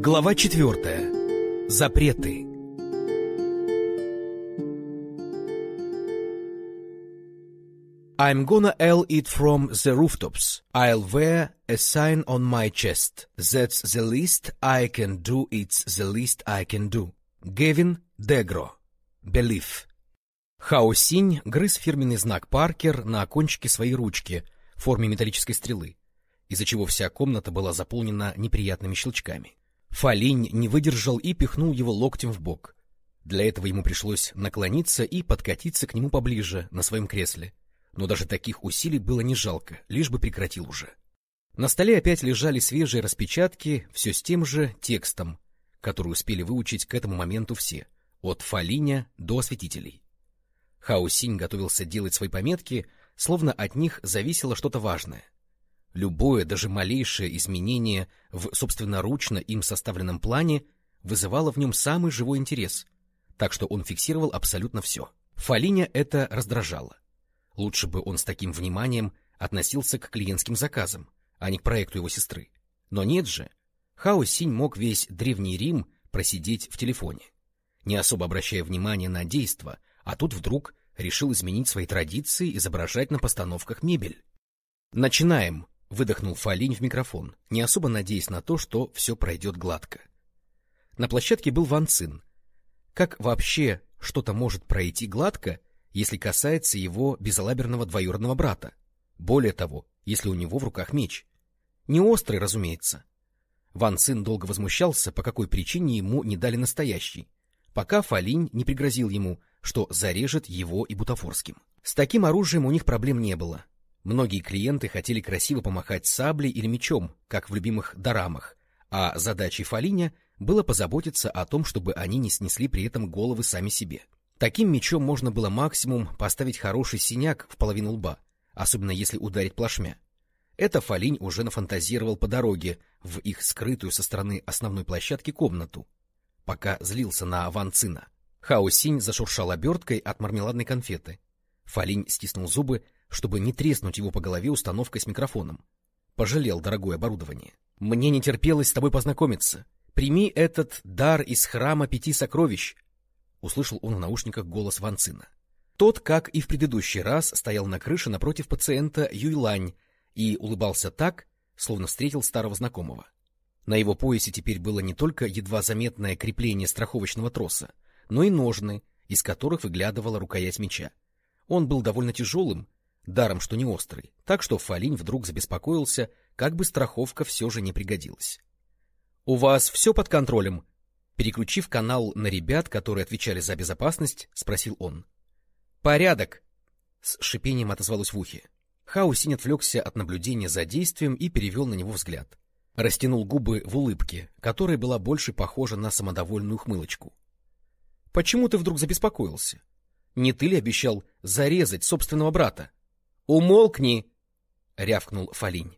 Глава четвертая. Запреты. I'm gonna yell it from the rooftops. I'll wear a sign on my chest. That's the least I can do, it's the least I can do. Гевин Дегро. Belief. Хао Синь грыз фирменный знак Паркер на кончике своей ручки в форме металлической стрелы, из-за чего вся комната была заполнена неприятными щелчками. Фалинь не выдержал и пихнул его локтем в бок. Для этого ему пришлось наклониться и подкатиться к нему поближе на своем кресле но даже таких усилий было не жалко, лишь бы прекратил уже. На столе опять лежали свежие распечатки, все с тем же текстом, который успели выучить к этому моменту все, от Фалиня до осветителей. Хаусинь готовился делать свои пометки, словно от них зависело что-то важное. Любое, даже малейшее изменение в собственноручно им составленном плане вызывало в нем самый живой интерес, так что он фиксировал абсолютно все. Фалиня это раздражало. Лучше бы он с таким вниманием относился к клиентским заказам, а не к проекту его сестры. Но нет же. Хао Синь мог весь Древний Рим просидеть в телефоне, не особо обращая внимания на действо, а тут вдруг решил изменить свои традиции, изображать на постановках мебель. «Начинаем!» — выдохнул Фалинь в микрофон, не особо надеясь на то, что все пройдет гладко. На площадке был Ван Цин. Как вообще что-то может пройти гладко, если касается его безалаберного двоюродного брата. Более того, если у него в руках меч. Не острый, разумеется. Ван Цин долго возмущался, по какой причине ему не дали настоящий, пока Фалинь не пригрозил ему, что зарежет его и Бутафорским. С таким оружием у них проблем не было. Многие клиенты хотели красиво помахать саблей или мечом, как в любимых дорамах, а задачей Фалиня было позаботиться о том, чтобы они не снесли при этом головы сами себе. Таким мечом можно было максимум поставить хороший синяк в половину лба, особенно если ударить плашмя. Это Фалинь уже нафантазировал по дороге в их скрытую со стороны основной площадки комнату, пока злился на Ван Цина. Зашуршал оберткой от мармеладной конфеты. Фалинь стиснул зубы, чтобы не треснуть его по голове установкой с микрофоном. Пожалел дорогое оборудование. — Мне не терпелось с тобой познакомиться. Прими этот дар из храма пяти сокровищ, — услышал он в наушниках голос Ван Цина. Тот, как и в предыдущий раз, стоял на крыше напротив пациента Юйлань и улыбался так, словно встретил старого знакомого. На его поясе теперь было не только едва заметное крепление страховочного троса, но и ножны, из которых выглядывала рукоять меча. Он был довольно тяжелым, даром что не острый, так что Фалинь вдруг забеспокоился, как бы страховка все же не пригодилась. — У вас все под контролем? Переключив канал на ребят, которые отвечали за безопасность, спросил он. «Порядок!» — с шипением отозвалось в ухе. Хаусин отвлекся от наблюдения за действием и перевел на него взгляд. Растянул губы в улыбке, которая была больше похожа на самодовольную хмылочку. — Почему ты вдруг забеспокоился? Не ты ли обещал зарезать собственного брата? — Умолкни! — рявкнул Фалинь.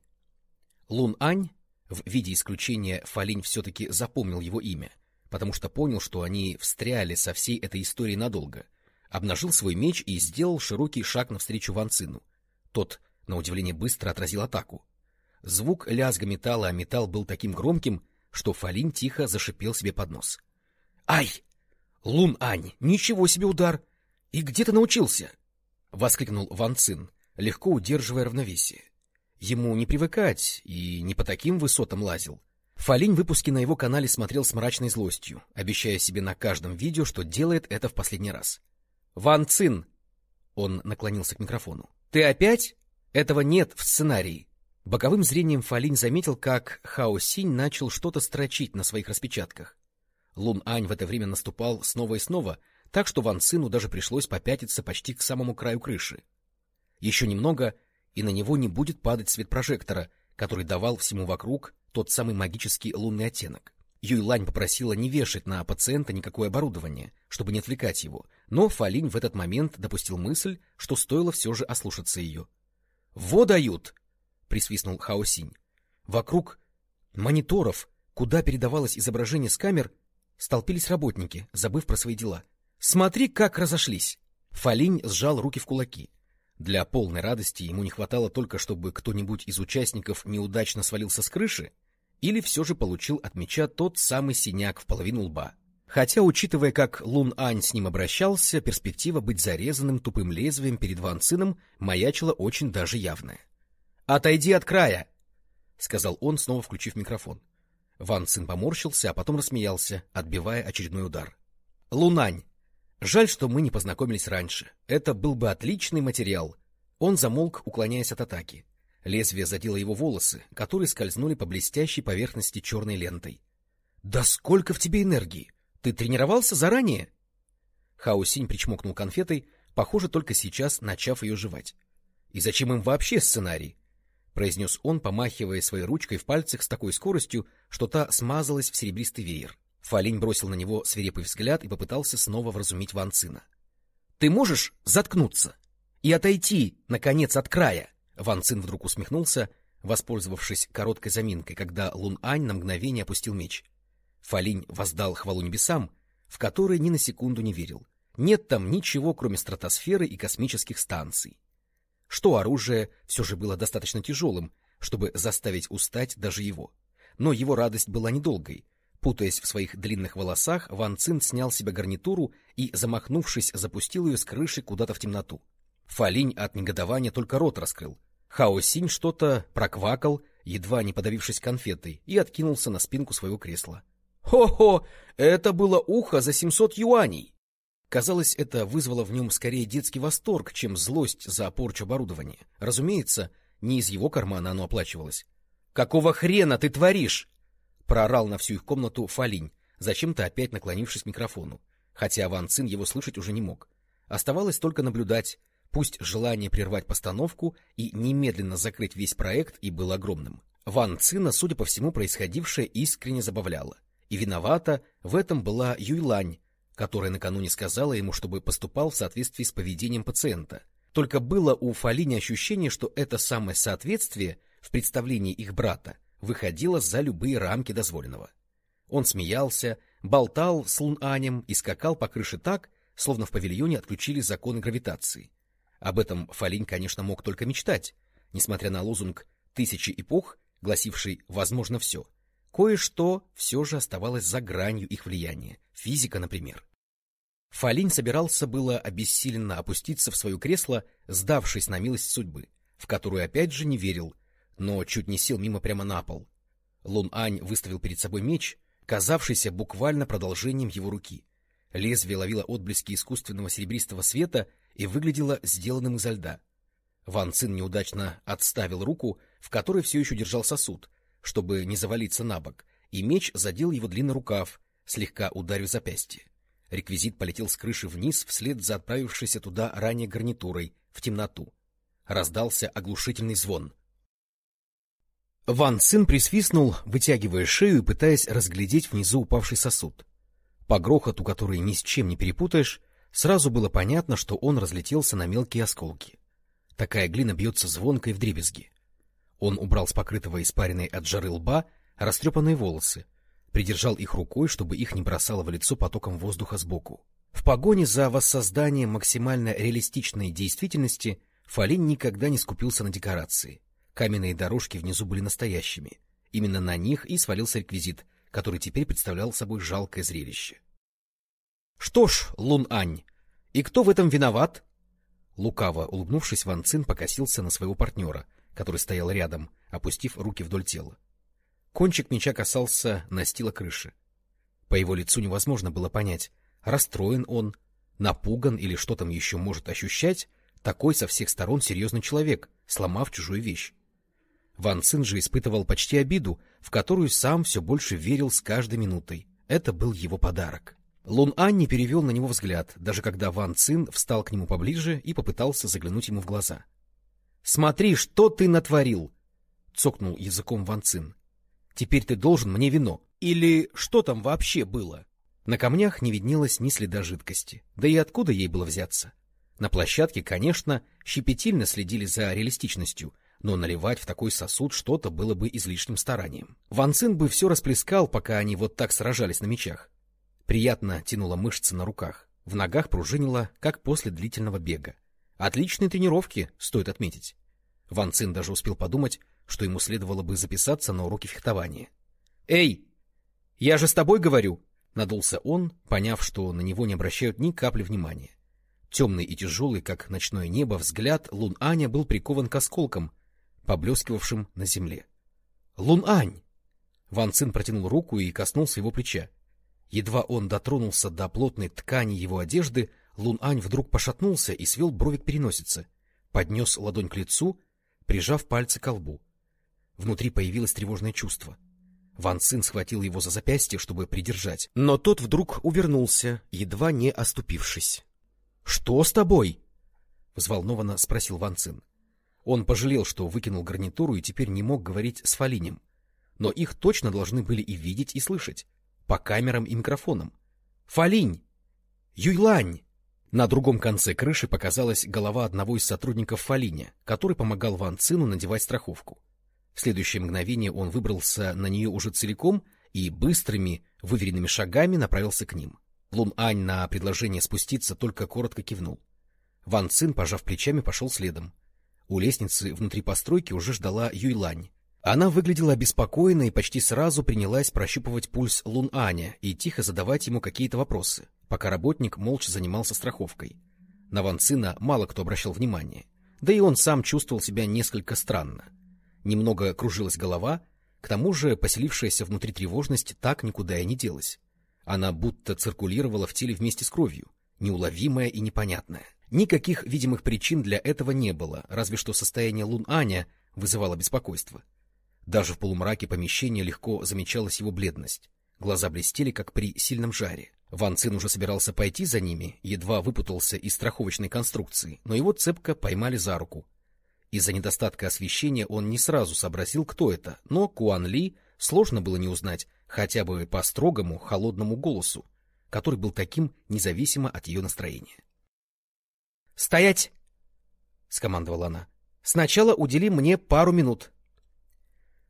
Лун Ань, в виде исключения Фалинь все-таки запомнил его имя, потому что понял, что они встряли со всей этой историей надолго. Обнажил свой меч и сделал широкий шаг навстречу Ван Цину. Тот, на удивление, быстро отразил атаку. Звук лязга металла о металл был таким громким, что Фалин тихо зашипел себе под нос. — Ай! Лун Ань, ничего себе удар! И где ты научился? — воскликнул Ван Цин, легко удерживая равновесие. Ему не привыкать и не по таким высотам лазил. Фалинь выпуски на его канале смотрел с мрачной злостью, обещая себе на каждом видео, что делает это в последний раз. «Ван Цин!» Он наклонился к микрофону. «Ты опять? Этого нет в сценарии!» Боковым зрением Фалинь заметил, как Хао Синь начал что-то строчить на своих распечатках. Лун Ань в это время наступал снова и снова, так что Ван Цину даже пришлось попятиться почти к самому краю крыши. Еще немного, и на него не будет падать свет прожектора, который давал всему вокруг тот самый магический лунный оттенок. Юйлань попросила не вешать на пациента никакое оборудование, чтобы не отвлекать его, но Фалинь в этот момент допустил мысль, что стоило все же ослушаться ее. — Во дают! — присвистнул Хаосинь. Вокруг мониторов, куда передавалось изображение с камер, столпились работники, забыв про свои дела. — Смотри, как разошлись! Фалинь сжал руки в кулаки. Для полной радости ему не хватало только, чтобы кто-нибудь из участников неудачно свалился с крыши, или все же получил от меча тот самый синяк в половину лба. Хотя, учитывая, как Лун Ань с ним обращался, перспектива быть зарезанным тупым лезвием перед Ван Цином маячила очень даже явная. — Отойди от края! — сказал он, снова включив микрофон. Ван Цин поморщился, а потом рассмеялся, отбивая очередной удар. — Лунань! Жаль, что мы не познакомились раньше. Это был бы отличный материал. Он замолк, уклоняясь от атаки. Лезвие задело его волосы, которые скользнули по блестящей поверхности черной лентой. — Да сколько в тебе энергии! Ты тренировался заранее? Хаосинь причмокнул конфетой, похоже, только сейчас начав ее жевать. — И зачем им вообще сценарий? — произнес он, помахивая своей ручкой в пальцах с такой скоростью, что та смазалась в серебристый веер. Фалинь бросил на него свирепый взгляд и попытался снова вразумить Ван Цина. — Ты можешь заткнуться и отойти, наконец, от края? Ван Цин вдруг усмехнулся, воспользовавшись короткой заминкой, когда Лун Ань на мгновение опустил меч. Фалинь воздал хвалу небесам, в которые ни на секунду не верил. Нет там ничего, кроме стратосферы и космических станций. Что оружие все же было достаточно тяжелым, чтобы заставить устать даже его. Но его радость была недолгой. Путаясь в своих длинных волосах, Ван Цин снял себе гарнитуру и, замахнувшись, запустил ее с крыши куда-то в темноту. Фалинь от негодования только рот раскрыл. Хао Синь что-то проквакал, едва не подавившись конфетой, и откинулся на спинку своего кресла. Хо-хо, это было ухо за семьсот юаней. Казалось, это вызвало в нем скорее детский восторг, чем злость за порчу оборудования. Разумеется, не из его кармана оно оплачивалось. — Какого хрена ты творишь? — проорал на всю их комнату Фалинь, зачем-то опять наклонившись к микрофону, хотя Ван Цин его слышать уже не мог. Оставалось только наблюдать, пусть желание прервать постановку и немедленно закрыть весь проект и было огромным. Ван Цина, судя по всему, происходившее искренне забавляло. И виновата в этом была Юйлань, которая накануне сказала ему, чтобы поступал в соответствии с поведением пациента. Только было у Фалини ощущение, что это самое соответствие в представлении их брата выходило за любые рамки дозволенного. Он смеялся, болтал с Лун-Анем и скакал по крыше так, словно в павильоне отключили законы гравитации. Об этом Фалинь, конечно, мог только мечтать, несмотря на лозунг «тысячи эпох», гласивший «возможно все», Кое-что все же оставалось за гранью их влияния. Физика, например. Фалинь собирался было обессиленно опуститься в свое кресло, сдавшись на милость судьбы, в которую опять же не верил, но чуть не сел мимо прямо на пол. Лун Ань выставил перед собой меч, казавшийся буквально продолжением его руки. Лезвие ловило отблески искусственного серебристого света и выглядело сделанным изо льда. Ван Цин неудачно отставил руку, в которой все еще держал сосуд, чтобы не завалиться на бок, и меч задел его длинный рукав, слегка ударив запястье. Реквизит полетел с крыши вниз вслед за отправившейся туда ранее гарнитурой, в темноту. Раздался оглушительный звон. Ван Цин присвистнул, вытягивая шею и пытаясь разглядеть внизу упавший сосуд. По грохоту, который ни с чем не перепутаешь, сразу было понятно, что он разлетелся на мелкие осколки. Такая глина бьется звонко и вдребезги. Он убрал с покрытого испаренной от жары лба растрепанные волосы, придержал их рукой, чтобы их не бросало в лицо потоком воздуха сбоку. В погоне за воссозданием максимально реалистичной действительности Фалин никогда не скупился на декорации. Каменные дорожки внизу были настоящими. Именно на них и свалился реквизит, который теперь представлял собой жалкое зрелище. — Что ж, Лун-Ань, и кто в этом виноват? Лукаво улыбнувшись, Ван Цин покосился на своего партнера — который стоял рядом, опустив руки вдоль тела. Кончик меча касался настила крыши. По его лицу невозможно было понять, расстроен он, напуган или что там еще может ощущать такой со всех сторон серьезный человек, сломав чужую вещь. Ван Цин же испытывал почти обиду, в которую сам все больше верил с каждой минутой. Это был его подарок. Лун Ань не перевел на него взгляд, даже когда Ван Цин встал к нему поближе и попытался заглянуть ему в глаза. — Смотри, что ты натворил! — цокнул языком Ван Цин. — Теперь ты должен мне вино. Или что там вообще было? На камнях не виднелось ни следа жидкости. Да и откуда ей было взяться? На площадке, конечно, щепетильно следили за реалистичностью, но наливать в такой сосуд что-то было бы излишним старанием. Ван Цин бы все расплескал, пока они вот так сражались на мечах. Приятно тянуло мышцы на руках, в ногах пружинило, как после длительного бега. Отличные тренировки, стоит отметить. Ван Цин даже успел подумать, что ему следовало бы записаться на уроки фехтования. Эй, я же с тобой говорю! — надулся он, поняв, что на него не обращают ни капли внимания. Темный и тяжелый, как ночное небо, взгляд Лун Аня был прикован к осколкам, поблескивавшим на земле. — Лун Ань! Ван Цин протянул руку и коснулся его плеча. Едва он дотронулся до плотной ткани его одежды, Лун Ань вдруг пошатнулся и свел бровик переносицы, поднес ладонь к лицу, прижав пальцы к лбу. Внутри появилось тревожное чувство. Ван Цин схватил его за запястье, чтобы придержать, но тот вдруг увернулся, едва не оступившись. — Что с тобой? — взволнованно спросил Ван Цин. Он пожалел, что выкинул гарнитуру и теперь не мог говорить с Фалинем. Но их точно должны были и видеть, и слышать. По камерам и микрофонам. «Фалинь! Юйлань!» На другом конце крыши показалась голова одного из сотрудников Фалиня, который помогал Ван Цину надевать страховку. В следующее мгновение он выбрался на нее уже целиком и быстрыми, выверенными шагами направился к ним. Лун Ань на предложение спуститься только коротко кивнул. Ван Цин, пожав плечами, пошел следом. У лестницы внутри постройки уже ждала Юйлань. Она выглядела обеспокоенно и почти сразу принялась прощупывать пульс Лун Аня и тихо задавать ему какие-то вопросы, пока работник молча занимался страховкой. На Ван Цина мало кто обращал внимание, да и он сам чувствовал себя несколько странно. Немного кружилась голова, к тому же поселившаяся внутри тревожность так никуда и не делась. Она будто циркулировала в теле вместе с кровью, неуловимая и непонятная. Никаких видимых причин для этого не было, разве что состояние Лун Аня вызывало беспокойство. Даже в полумраке помещения легко замечалась его бледность. Глаза блестели, как при сильном жаре. Ван Цин уже собирался пойти за ними, едва выпутался из страховочной конструкции, но его цепко поймали за руку. Из-за недостатка освещения он не сразу сообразил, кто это, но Куан Ли сложно было не узнать хотя бы по строгому, холодному голосу, который был таким независимо от ее настроения. «Стоять!» — скомандовала она. «Сначала удели мне пару минут».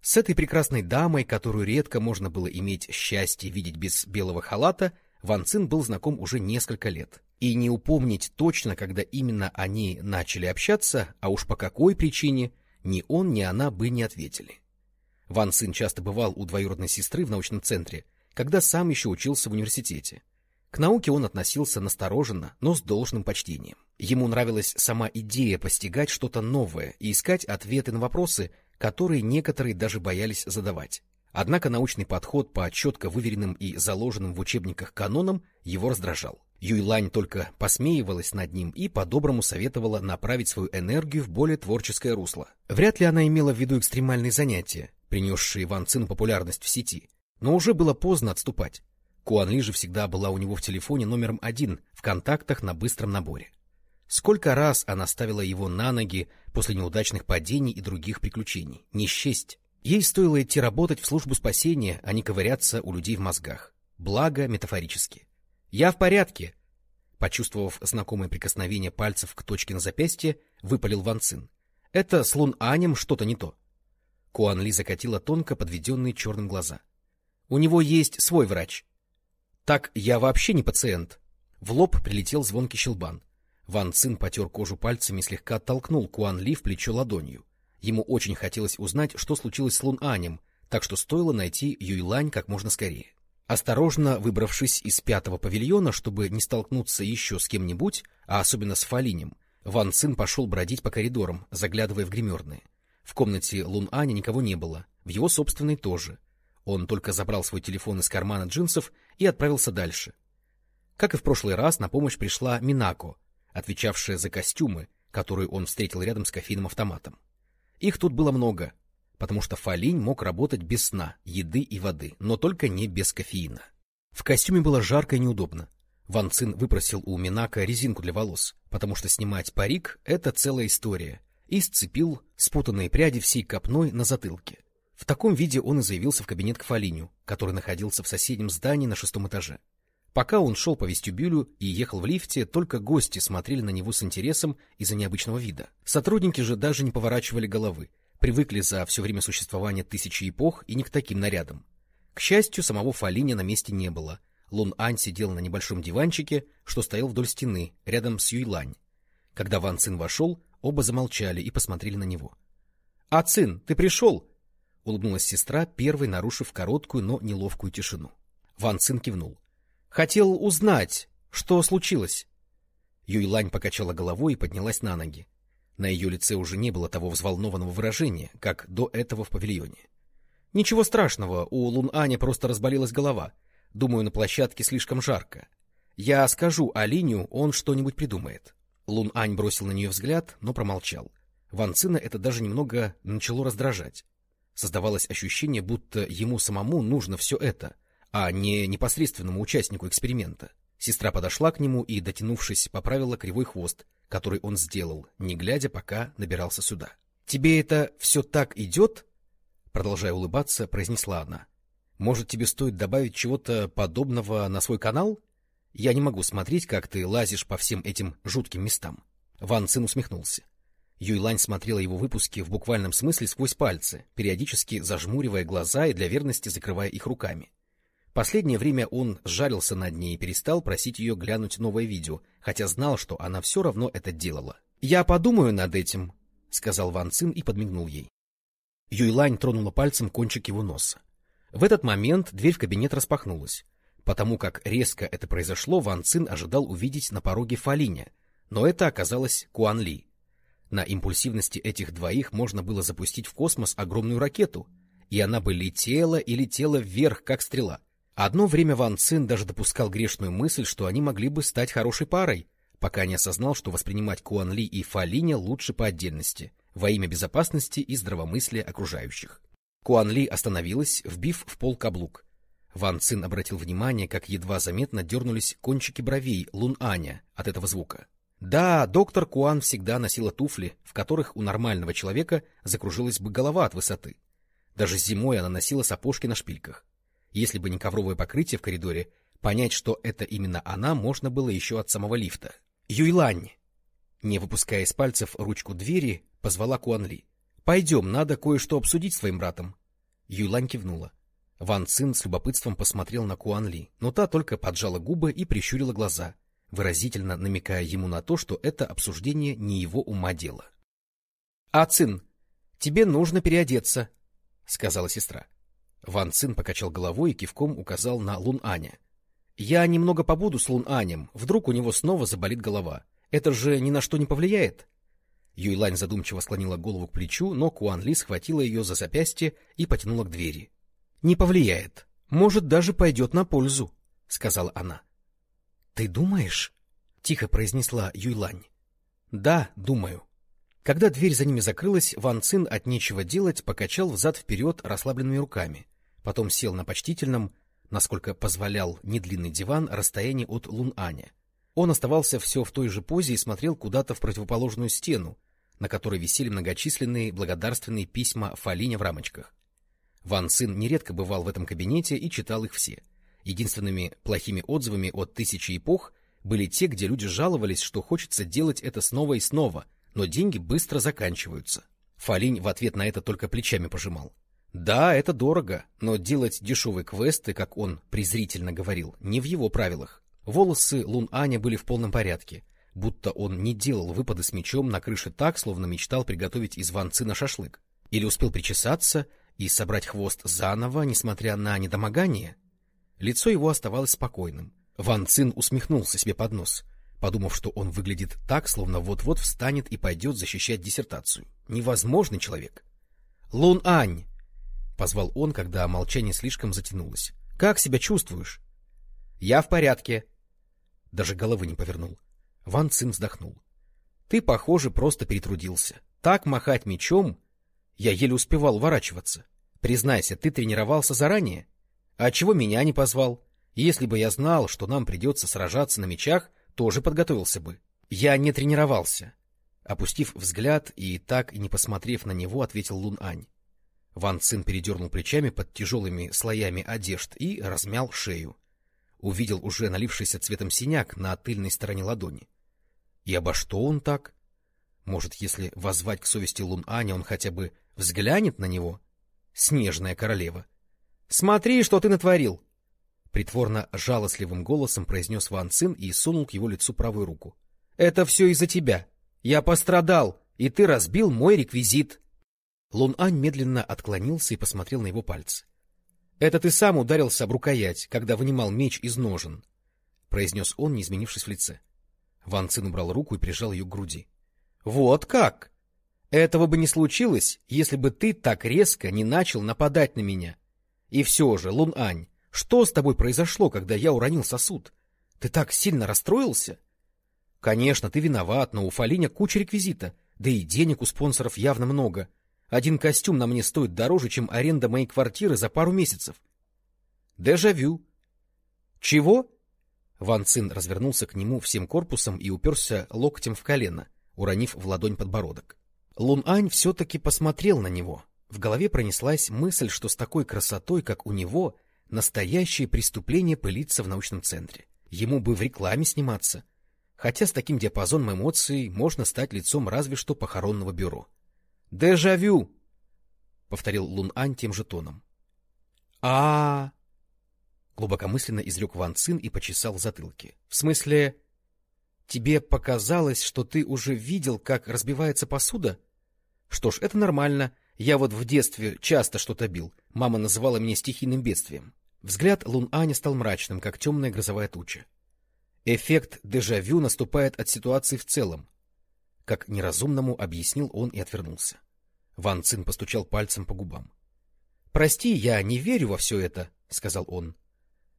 С этой прекрасной дамой, которую редко можно было иметь счастье видеть без белого халата, Ван Цин был знаком уже несколько лет. И не упомнить точно, когда именно они начали общаться, а уж по какой причине, ни он, ни она бы не ответили. Ван Цин часто бывал у двоюродной сестры в научном центре, когда сам еще учился в университете. К науке он относился настороженно, но с должным почтением. Ему нравилась сама идея постигать что-то новое и искать ответы на вопросы, которые некоторые даже боялись задавать. Однако научный подход по четко выверенным и заложенным в учебниках канонам его раздражал. Юйлань только посмеивалась над ним и по-доброму советовала направить свою энергию в более творческое русло. Вряд ли она имела в виду экстремальные занятия, принесшие Ван Цин популярность в сети. Но уже было поздно отступать. Куан Ли же всегда была у него в телефоне номером один в контактах на быстром наборе. Сколько раз она ставила его на ноги после неудачных падений и других приключений. Не счесть. Ей стоило идти работать в службу спасения, а не ковыряться у людей в мозгах. Благо, метафорически. «Я в порядке!» Почувствовав знакомое прикосновение пальцев к точке на запястье, выпалил Ван Цин. «Это с Лун Анем что-то не то». Куан Ли закатила тонко подведенные черным глаза. «У него есть свой врач». «Так я вообще не пациент». В лоб прилетел звонкий щелбан. Ван Цин потер кожу пальцами и слегка оттолкнул Куан Ли в плечо ладонью. Ему очень хотелось узнать, что случилось с Лун Анем, так что стоило найти Юйлань как можно скорее. Осторожно выбравшись из пятого павильона, чтобы не столкнуться еще с кем-нибудь, а особенно с Фалинем, Ван Цин пошел бродить по коридорам, заглядывая в гримерные. В комнате Лун Аня никого не было, в его собственной тоже. Он только забрал свой телефон из кармана джинсов и отправился дальше. Как и в прошлый раз, на помощь пришла Минако, отвечавшая за костюмы, которые он встретил рядом с кофейным автоматом. Их тут было много, потому что Фалинь мог работать без сна, еды и воды, но только не без кофеина. В костюме было жарко и неудобно. Ван Цин выпросил у Минака резинку для волос, потому что снимать парик — это целая история, и сцепил спутанные пряди всей копной на затылке. В таком виде он и заявился в кабинет к Фалиню, который находился в соседнем здании на шестом этаже. Пока он шел по вестибюлю и ехал в лифте, только гости смотрели на него с интересом из-за необычного вида. Сотрудники же даже не поворачивали головы, привыкли за все время существования тысячи эпох и не к таким нарядам. К счастью, самого Фалиня на месте не было. Лун Ань сидел на небольшом диванчике, что стоял вдоль стены, рядом с Юйлань. Когда Ван Цин вошел, оба замолчали и посмотрели на него. — А, Цин, ты пришел? улыбнулась сестра, первой нарушив короткую, но неловкую тишину. Ван Цин кивнул. — Хотел узнать, что случилось. Юйлань покачала головой и поднялась на ноги. На ее лице уже не было того взволнованного выражения, как до этого в павильоне. — Ничего страшного, у Лун Аня просто разболелась голова. Думаю, на площадке слишком жарко. Я скажу Алиню, он что-нибудь придумает. Лун Ань бросил на нее взгляд, но промолчал. Ван Цина это даже немного начало раздражать. Создавалось ощущение, будто ему самому нужно все это, а не непосредственному участнику эксперимента. Сестра подошла к нему и, дотянувшись, поправила кривой хвост, который он сделал, не глядя, пока набирался сюда. — Тебе это все так идет? — продолжая улыбаться, произнесла она. — Может, тебе стоит добавить чего-то подобного на свой канал? Я не могу смотреть, как ты лазишь по всем этим жутким местам. Ван Цин усмехнулся. Юйлань смотрела его выпуски в буквальном смысле сквозь пальцы, периодически зажмуривая глаза и для верности закрывая их руками. Последнее время он сжалился над ней и перестал просить ее глянуть новое видео, хотя знал, что она все равно это делала. — Я подумаю над этим, — сказал Ван Цин и подмигнул ей. Юйлань тронула пальцем кончик его носа. В этот момент дверь в кабинет распахнулась. Потому как резко это произошло, Ван Цин ожидал увидеть на пороге Фалиня, но это оказалось Куан Ли. На импульсивности этих двоих можно было запустить в космос огромную ракету, и она бы летела и летела вверх, как стрела. Одно время Ван Цин даже допускал грешную мысль, что они могли бы стать хорошей парой, пока не осознал, что воспринимать Куан Ли и Фа Линя лучше по отдельности, во имя безопасности и здравомыслия окружающих. Куан Ли остановилась, вбив в пол каблук. Ван Цин обратил внимание, как едва заметно дернулись кончики бровей Лун Аня от этого звука. Да, доктор Куан всегда носила туфли, в которых у нормального человека закружилась бы голова от высоты. Даже зимой она носила сапожки на шпильках. Если бы не ковровое покрытие в коридоре, понять, что это именно она, можно было еще от самого лифта. «Юйлань!» Не выпуская из пальцев ручку двери, позвала Куан Ли. «Пойдем, надо кое-что обсудить с твоим братом». Юйлань кивнула. Ван Цин с любопытством посмотрел на Куан Ли, но та только поджала губы и прищурила глаза — выразительно намекая ему на то, что это обсуждение не его ума дело. — А, Цин, тебе нужно переодеться, — сказала сестра. Ван Цин покачал головой и кивком указал на Лун Аня. — Я немного побуду с Лун Анем, вдруг у него снова заболит голова. Это же ни на что не повлияет. Юйлань задумчиво склонила голову к плечу, но Куан Ли схватила ее за запястье и потянула к двери. — Не повлияет. Может, даже пойдет на пользу, — сказала она. —— Ты думаешь? — тихо произнесла Юйлань. — Да, думаю. Когда дверь за ними закрылась, Ван Цин от нечего делать покачал взад-вперед расслабленными руками, потом сел на почтительном, насколько позволял недлинный диван, расстоянии от Лун-Аня. Он оставался все в той же позе и смотрел куда-то в противоположную стену, на которой висели многочисленные благодарственные письма Фалиня в рамочках. Ван Цин нередко бывал в этом кабинете и читал их все. Единственными плохими отзывами от тысячи эпох были те, где люди жаловались, что хочется делать это снова и снова, но деньги быстро заканчиваются. Фалинь в ответ на это только плечами пожимал. Да, это дорого, но делать дешевые квесты, как он презрительно говорил, не в его правилах. Волосы Лун Аня были в полном порядке, будто он не делал выпады с мечом на крыше так, словно мечтал приготовить из ванцы на шашлык. Или успел причесаться и собрать хвост заново, несмотря на недомогание. Лицо его оставалось спокойным. Ван Цин усмехнулся себе под нос, подумав, что он выглядит так, словно вот-вот встанет и пойдет защищать диссертацию. Невозможный человек. — Лун Ань! — позвал он, когда молчание слишком затянулось. — Как себя чувствуешь? — Я в порядке. Даже головы не повернул. Ван Цин вздохнул. — Ты, похоже, просто перетрудился. Так махать мечом... Я еле успевал уворачиваться. Признайся, ты тренировался заранее? А чего меня не позвал? Если бы я знал, что нам придется сражаться на мечах, тоже подготовился бы. Я не тренировался. Опустив взгляд и так и не посмотрев на него, ответил Лун Ань. Ван Цин передернул плечами под тяжелыми слоями одежд и размял шею. Увидел уже налившийся цветом синяк на тыльной стороне ладони. И обо что он так? Может, если воззвать к совести Лун Аня, он хотя бы взглянет на него? Снежная королева. Смотри, что ты натворил! Притворно жалостливым голосом произнес Ван Цин и сунул к его лицу правую руку. — Это все из-за тебя. Я пострадал, и ты разбил мой реквизит. Лун Ань медленно отклонился и посмотрел на его пальцы. — Это ты сам ударился об рукоять, когда вынимал меч из ножен, — произнес он, не изменившись в лице. Ван Цин убрал руку и прижал ее к груди. — Вот как! Этого бы не случилось, если бы ты так резко не начал нападать на меня. И все же, Лун Ань, что с тобой произошло, когда я уронил сосуд? Ты так сильно расстроился? Конечно, ты виноват, но у Фалиня куча реквизита, да и денег у спонсоров явно много. Один костюм на мне стоит дороже, чем аренда моей квартиры за пару месяцев. Дежавю. Чего? Ван Цин развернулся к нему всем корпусом и уперся локтем в колено, уронив в ладонь подбородок. Лун Ань все-таки посмотрел на него. В голове пронеслась мысль, что с такой красотой, как у него, настоящее преступление пылится в научном центре. Ему бы в рекламе сниматься. Хотя с таким диапазоном эмоций можно стать лицом разве что похоронного бюро. «Дежавю!» — повторил Лун Ань тем же тоном. а Глубокомысленно изрек Ван Цин и почесал в затылке. — В смысле, тебе показалось, что ты уже видел, как разбивается посуда? Что ж, это нормально. Я вот в детстве часто что-то бил. Мама называла меня стихийным бедствием. Взгляд Лун Аня стал мрачным, как темная грозовая туча. Эффект дежавю наступает от ситуации в целом. Как неразумному объяснил он и отвернулся. Ван Цин постучал пальцем по губам. — Прости, я не верю во все это, — сказал он.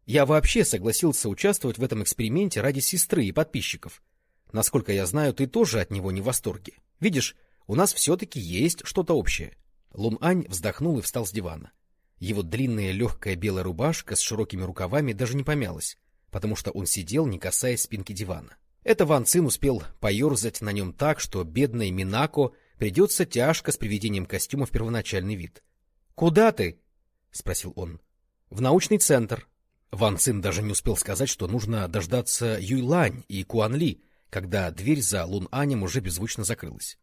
Я вообще согласился участвовать в этом эксперименте ради сестры и подписчиков. Насколько я знаю, ты тоже от него не в восторге. Видишь, у нас все-таки есть что-то общее. Лун Ань вздохнул и встал с дивана. Его длинная легкая белая рубашка с широкими рукавами даже не помялась, потому что он сидел, не касаясь спинки дивана. Это Ван Цин успел поерзать на нем так, что бедной Минако придется тяжко с приведением костюма в первоначальный вид. — Куда ты? — спросил он. — В научный центр, Ван Цин даже не успел сказать, что нужно дождаться Юйлань и Куан Ли, когда дверь за Лун Анем уже беззвучно закрылась.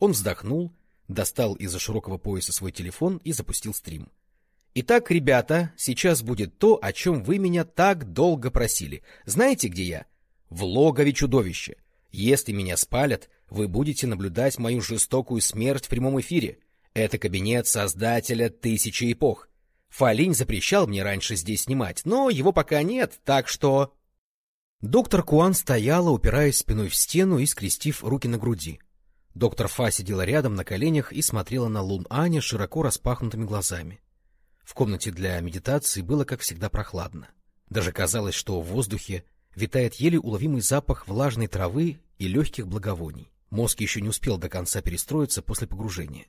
Он вздохнул, достал из-за широкого пояса свой телефон и запустил стрим. «Итак, ребята, сейчас будет то, о чем вы меня так долго просили. Знаете, где я? В логове чудовища. Если меня спалят, вы будете наблюдать мою жестокую смерть в прямом эфире. Это кабинет создателя тысячи эпох. Фалинь запрещал мне раньше здесь снимать, но его пока нет, так что... Доктор Куан стояла, упираясь спиной в стену и скрестив руки на груди. Доктор Фа сидела рядом на коленях и смотрела на Лун Аня широко распахнутыми глазами. В комнате для медитации было, как всегда, прохладно. Даже казалось, что в воздухе витает еле уловимый запах влажной травы и легких благовоний. Мозг еще не успел до конца перестроиться после погружения.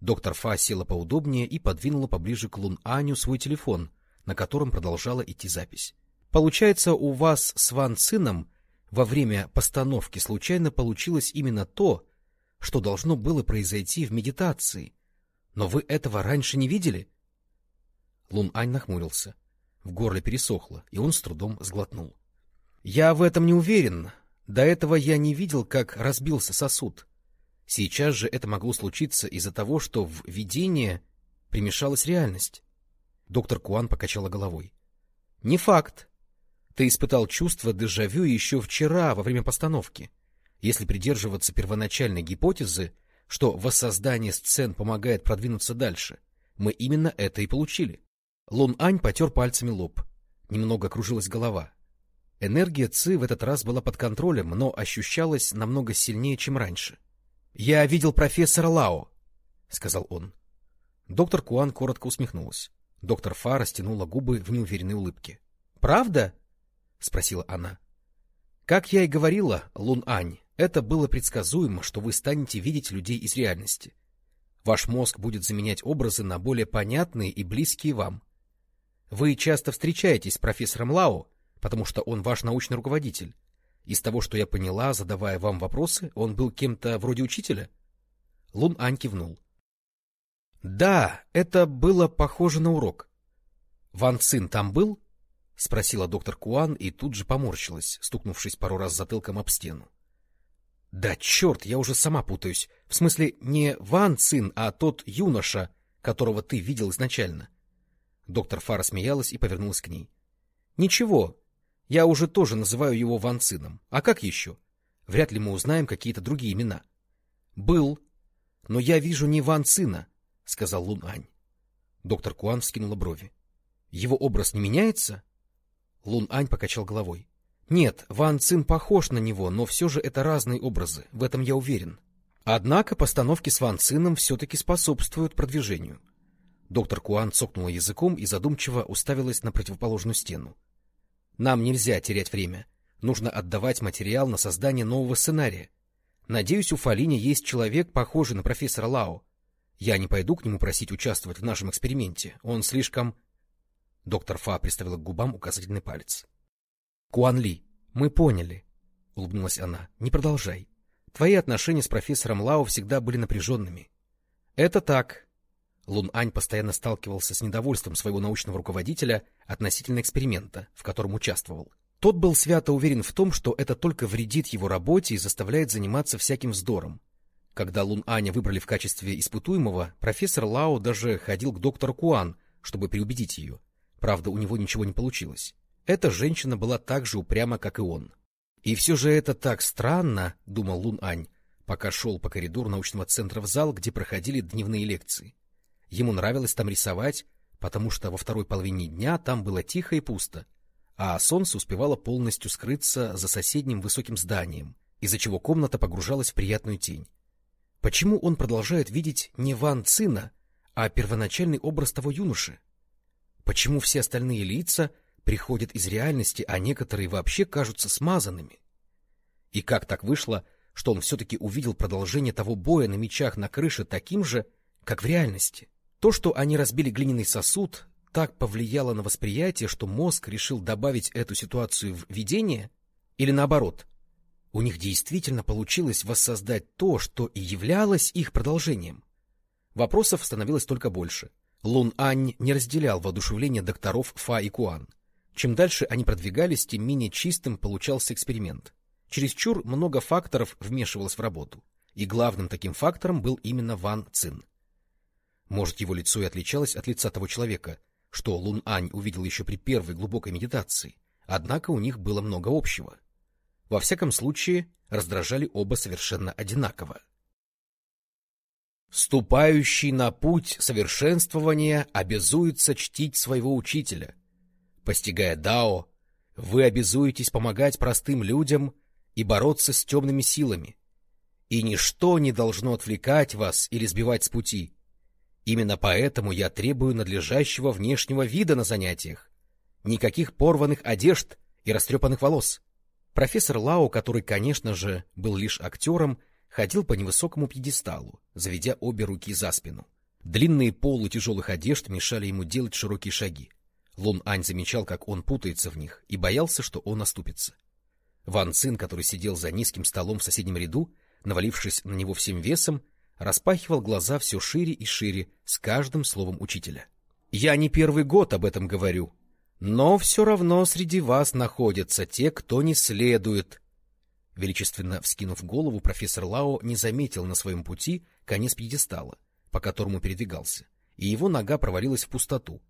Доктор Фа села поудобнее и подвинула поближе к Лун Аню свой телефон, на котором продолжала идти запись. — Получается, у вас с Ван Цином во время постановки случайно получилось именно то, что должно было произойти в медитации. Но вы этого раньше не видели? Лун Ань нахмурился. В горле пересохло, и он с трудом сглотнул. — Я в этом не уверен. До этого я не видел, как разбился сосуд. Сейчас же это могло случиться из-за того, что в видение примешалась реальность. Доктор Куан покачала головой. — Не факт. Ты испытал чувство дежавю еще вчера, во время постановки. Если придерживаться первоначальной гипотезы, что воссоздание сцен помогает продвинуться дальше, мы именно это и получили. Лун Ань потер пальцами лоб. Немного кружилась голова. Энергия Ци в этот раз была под контролем, но ощущалась намного сильнее, чем раньше. — Я видел профессора Лао, — сказал он. Доктор Куан коротко усмехнулась. Доктор Фа растянула губы в неуверенной улыбке. — Правда? — спросила она. — Как я и говорила, Лун Ань, это было предсказуемо, что вы станете видеть людей из реальности. Ваш мозг будет заменять образы на более понятные и близкие вам. Вы часто встречаетесь с профессором Лао, потому что он ваш научный руководитель. Из того, что я поняла, задавая вам вопросы, он был кем-то вроде учителя? Лун Ань кивнул. — Да, это было похоже на урок. — Ван Цин там был? — спросила доктор Куан и тут же поморщилась, стукнувшись пару раз затылком об стену. — Да черт, я уже сама путаюсь. В смысле, не Ван Цин, а тот юноша, которого ты видел изначально. Доктор Фара смеялась и повернулась к ней. — Ничего, я уже тоже называю его Ван Цином. А как еще? Вряд ли мы узнаем какие-то другие имена. Был. — Но я вижу не Ван Цина, — сказал Лун Ань. Доктор Куан вскинула брови. — Его образ не меняется? Лун Ань покачал головой. — Нет, Ван Цин похож на него, но все же это разные образы, в этом я уверен. Однако постановки с Ван Цином все-таки способствуют продвижению. Доктор Куан цокнула языком и задумчиво уставилась на противоположную стену. — Нам нельзя терять время. Нужно отдавать материал на создание нового сценария. Надеюсь, у Фалини есть человек, похожий на профессора Лао. Я не пойду к нему просить участвовать в нашем эксперименте. Он слишком... Доктор Фа приставила к губам указательный палец. — Куан Ли, мы поняли, — улыбнулась она. — Не продолжай. Твои отношения с профессором Лао всегда были напряженными. — Это так. Лун Ань постоянно сталкивался с недовольством своего научного руководителя относительно эксперимента, в котором участвовал. Тот был свято уверен в том, что это только вредит его работе и заставляет заниматься всяким вздором. Когда Лун Аня выбрали в качестве испытуемого, профессор Лао даже ходил к доктору Куан, чтобы переубедить ее. Правда, у него ничего не получилось. Эта женщина была так же упряма, как и он. И все же это так странно, — думал Лун Ань, пока шел по коридору научного центра в зал, где проходили дневные лекции. Ему нравилось там рисовать, потому что во второй половине дня там было тихо и пусто, а солнце успевало полностью скрыться за соседним высоким зданием, из-за чего комната погружалась в приятную тень. Почему он продолжает видеть не Ван Цина, а первоначальный образ того юноши? Почему все остальные лица приходят из реальности, а некоторые вообще кажутся смазанными? И как так вышло, что он все-таки увидел продолжение того боя на мечах на крыше таким же, как в реальности? То, что они разбили глиняный сосуд, так повлияло на восприятие, что мозг решил добавить эту ситуацию в видение? Или наоборот, у них действительно получилось воссоздать то, что и являлось их продолжением? Вопросов становилось только больше — Лун Ань не разделял воодушевление докторов Фа и Куан. Чем дальше они продвигались, тем менее чистым получался эксперимент. Чересчур много факторов вмешивалось в работу, и главным таким фактором был именно Ван Цин. Может, его лицо и отличалось от лица того человека, что Лун Ань увидел еще при первой глубокой медитации, однако у них было много общего. Во всяком случае, раздражали оба совершенно одинаково. Ступающий на путь совершенствования обязуется чтить своего учителя. Постигая Дао, вы обязуетесь помогать простым людям и бороться с темными силами. И ничто не должно отвлекать вас или сбивать с пути. Именно поэтому я требую надлежащего внешнего вида на занятиях. Никаких порванных одежд и растрепанных волос. Профессор Лао, который, конечно же, был лишь актером, ходил по невысокому пьедесталу, заведя обе руки за спину. Длинные полы тяжелых одежд мешали ему делать широкие шаги. Лун Ань замечал, как он путается в них, и боялся, что он оступится. Ван Цин, который сидел за низким столом в соседнем ряду, навалившись на него всем весом, распахивал глаза все шире и шире с каждым словом учителя. — Я не первый год об этом говорю, но все равно среди вас находятся те, кто не следует Величественно вскинув голову, профессор Лао не заметил на своем пути конец пьедестала, по которому передвигался, и его нога провалилась в пустоту,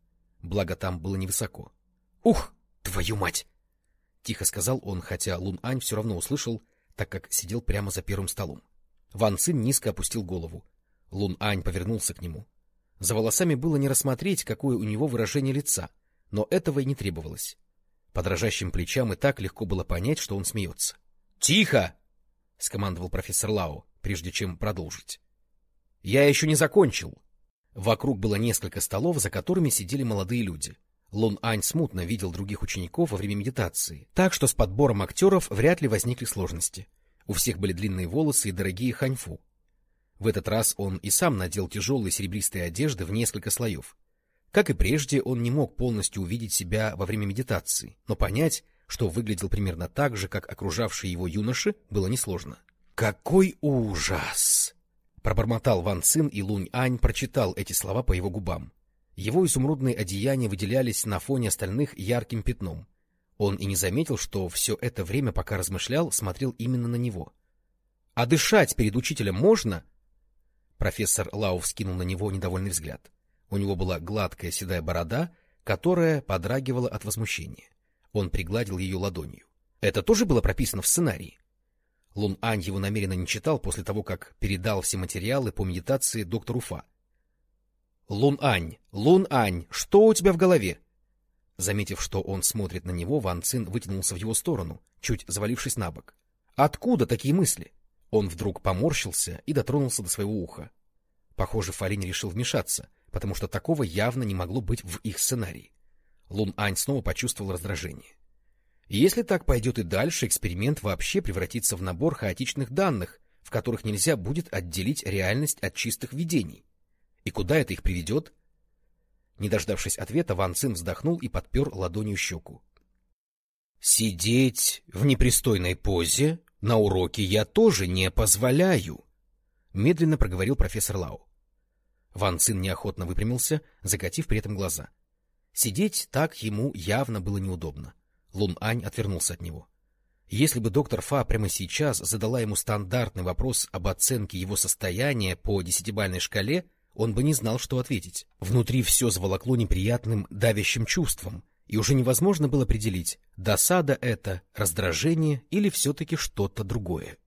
благо там было невысоко. — Ух, твою мать! — тихо сказал он, хотя Лун Ань все равно услышал, так как сидел прямо за первым столом. Ван Цин низко опустил голову. Лун Ань повернулся к нему. За волосами было не рассмотреть, какое у него выражение лица, но этого и не требовалось. По дрожащим плечам и так легко было понять, что он смеется. — Тихо! — скомандовал профессор Лао, прежде чем продолжить. — Я еще не закончил. Вокруг было несколько столов, за которыми сидели молодые люди. Лун Ань смутно видел других учеников во время медитации, так что с подбором актеров вряд ли возникли сложности. У всех были длинные волосы и дорогие ханьфу. В этот раз он и сам надел тяжелые серебристые одежды в несколько слоев. Как и прежде, он не мог полностью увидеть себя во время медитации, но понять, что выглядел примерно так же, как окружавшие его юноши, было несложно. «Какой ужас!» Пробормотал Ван Цин, и Лунь Ань прочитал эти слова по его губам. Его изумрудные одеяния выделялись на фоне остальных ярким пятном. Он и не заметил, что все это время, пока размышлял, смотрел именно на него. — А дышать перед учителем можно? Профессор Лау вскинул на него недовольный взгляд. У него была гладкая седая борода, которая подрагивала от возмущения. Он пригладил ее ладонью. Это тоже было прописано в сценарии? Лун Ань его намеренно не читал после того, как передал все материалы по медитации доктору Фа. — Лун Ань, Лун Ань, что у тебя в голове? Заметив, что он смотрит на него, Ван Цин вытянулся в его сторону, чуть завалившись на бок. — Откуда такие мысли? Он вдруг поморщился и дотронулся до своего уха. Похоже, Фалинь решил вмешаться, потому что такого явно не могло быть в их сценарии. Лун Ань снова почувствовал раздражение. Если так пойдет и дальше, эксперимент вообще превратится в набор хаотичных данных, в которых нельзя будет отделить реальность от чистых видений. И куда это их приведет? Не дождавшись ответа, Ван Цин вздохнул и подпер ладонью щеку. — Сидеть в непристойной позе на уроке я тоже не позволяю, — медленно проговорил профессор Лао. Ван Цин неохотно выпрямился, закатив при этом глаза. Сидеть так ему явно было неудобно. Лун Ань отвернулся от него. Если бы доктор Фа прямо сейчас задала ему стандартный вопрос об оценке его состояния по десятибальной шкале, он бы не знал, что ответить. Внутри все заволокло неприятным давящим чувством, и уже невозможно было определить, досада это, раздражение или все-таки что-то другое.